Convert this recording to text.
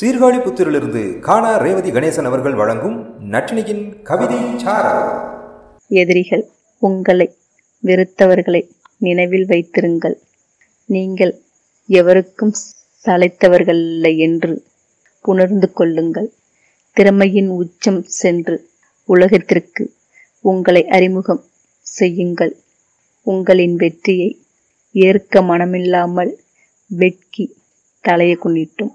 சீர்காழி புத்திரிலிருந்து காணா ரேவதி கணேசன் அவர்கள் வழங்கும் நட்டினியின் கவிதை எதிரிகள் உங்களை வெறுத்தவர்களை நினைவில் வைத்திருங்கள். நீங்கள் எவருக்கும் சளைத்தவர்களல்ல என்று உணர்ந்து கொள்ளுங்கள். திறமையின் உச்சம் சென்று உலகத்திற்கு உங்களை அறிமுகம் செய்யுங்கள். உங்களின் வெற்றியை ஏற்க மனமில்லாமல் வெட்கி தலையை குனிட்டும்